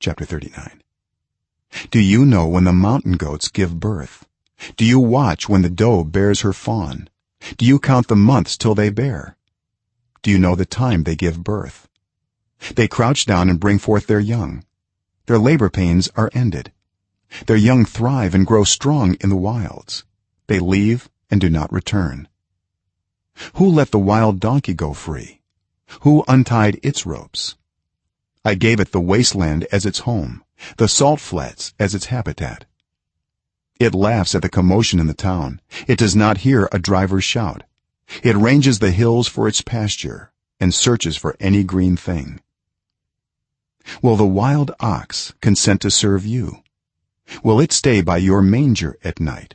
chapter 39 do you know when the mountain goats give birth? Do you watch when the doe bears her fawn? Do you count the months till they bear? Do you know the time they give birth? They crouch down and bring forth their young. Their labor pains are ended. Their young thrive and grow strong in the wilds. They leave and do not return. Who let the wild donkey go free? Who untied its ropes i gave it the wasteland as its home the salt flats as its habitat. It laughs at the commotion in the town. It does not hear a driver's shout. It ranges the hills for its pasture and searches for any green thing. Will the wild ox consent to serve you? Will it stay by your manger at night?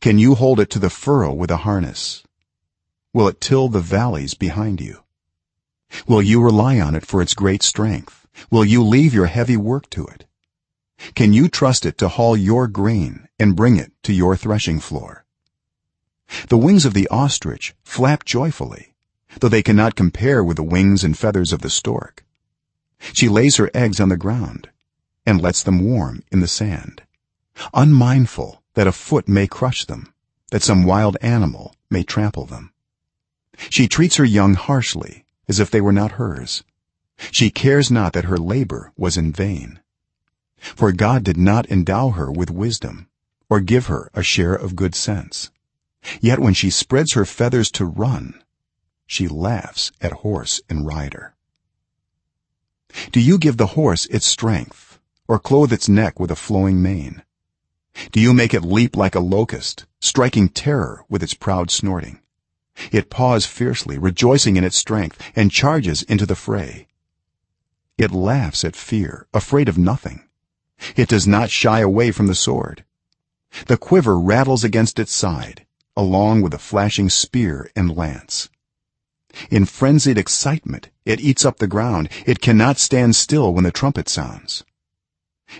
Can you hold it to the furrow with a harness? Will it till the valleys behind you will you rely on it for its great strength? Will you leave your heavy work to it? Can you trust it to haul your grain and bring it to your threshing floor? The wings of the ostrich flap joyfully though they cannot compare with the wings and feathers of the stork. She lays her eggs on the ground and lets them warm in the sand unmindful that a foot may crush them that some wild animal may trample them. She treats her young harshly as if they were not hers. She cares not that her labor was in vain. For god did not endow her with wisdom or give her a share of good sense. Yet when she spreads her feathers to run she laughs at horse and rider. Do you give the horse its strength or clothe its neck with a flowing mane? Do you make it leap like a locust striking terror with its proud snorting it paws fiercely rejoicing in its strength and charges into the fray. It laughs at fear afraid of nothing. It does not shy away from the sword. The quiver rattles against its side along with the flashing spear and lance. In frenzied excitement it eats up the ground. It cannot stand still when the trumpet sounds.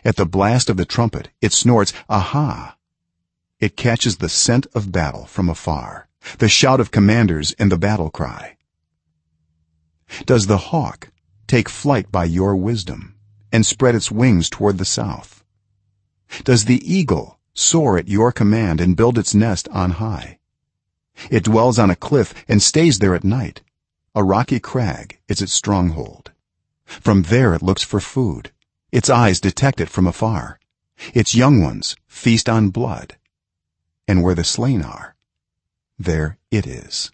At the blast of the trumpet it snorts aha! It catches the scent of battle from afar the shout of commanders and the battle cry. Does the hawk take flight by your wisdom and spread its wings toward the south? Does the eagle soar at your command and build its nest on high? It dwells on a cliff and stays there at night. A rocky crag is its stronghold. From there it looks for food. Its eyes detect it from afar. Its young ones feast on blood. And where the slain are there it is